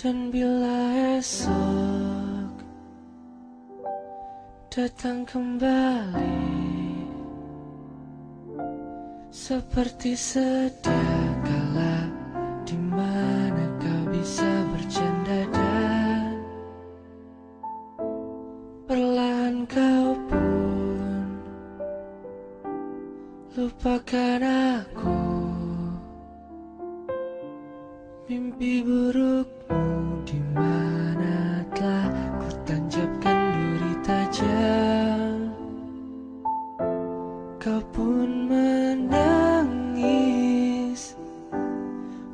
Dan bila esok datang kembali Seperti sedia kala di mana kau bisa bercanda dan Perlahan kau pun lupakan aku. Mimpi burukmu menangis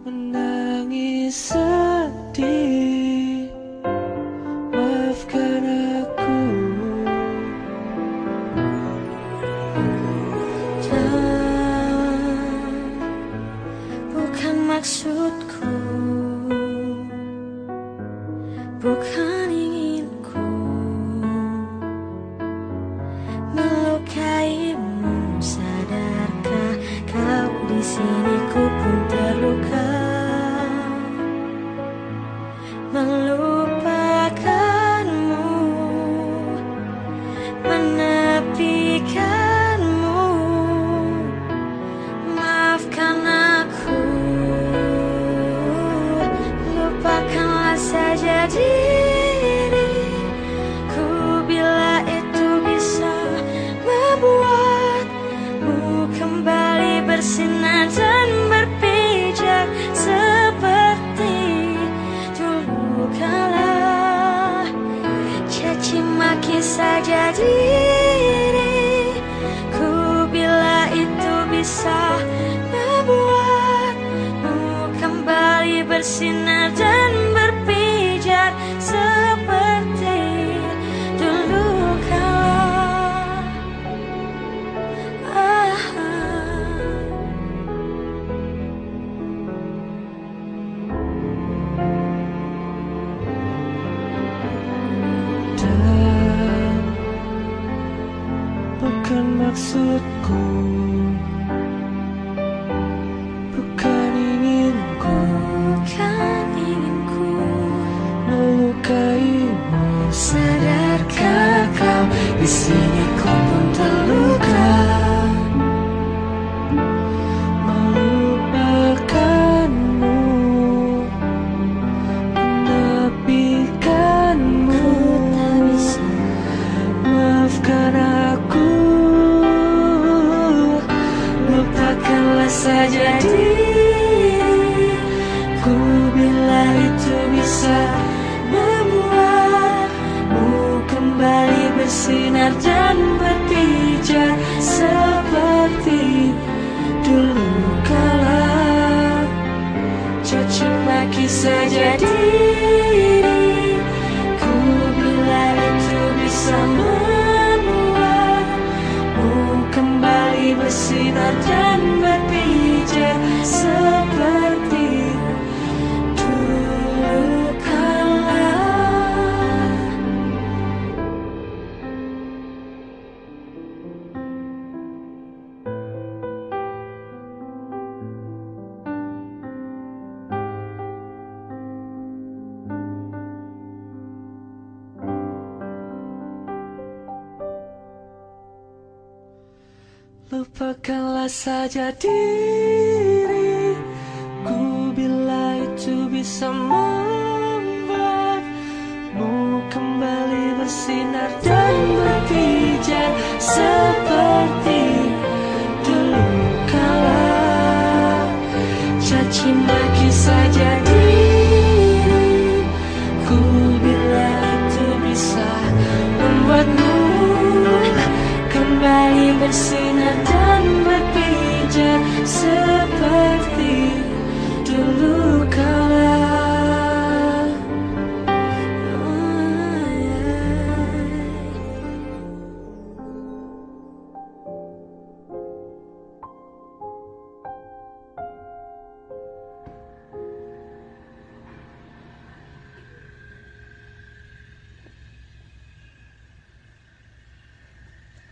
Menangis sedih. Maafkan aku. Dan bukan maksudku bisa membuatmu kembali bersinar dan berpijak Seperti dulu kala. Dan bukan maksudku Sadarkah kau? Di sini ku pun terluka. Melupakanmu. Menepikanmu. Tak bisa Maafkan aku. Lupakanlah saja dan berpijak Seperti dulu kala. Caci maki saja diriku Bila itu bisa membuatmu kembali bersinar dan berpijak Lupakanlah saja diriku kembali bersinar dan berpijak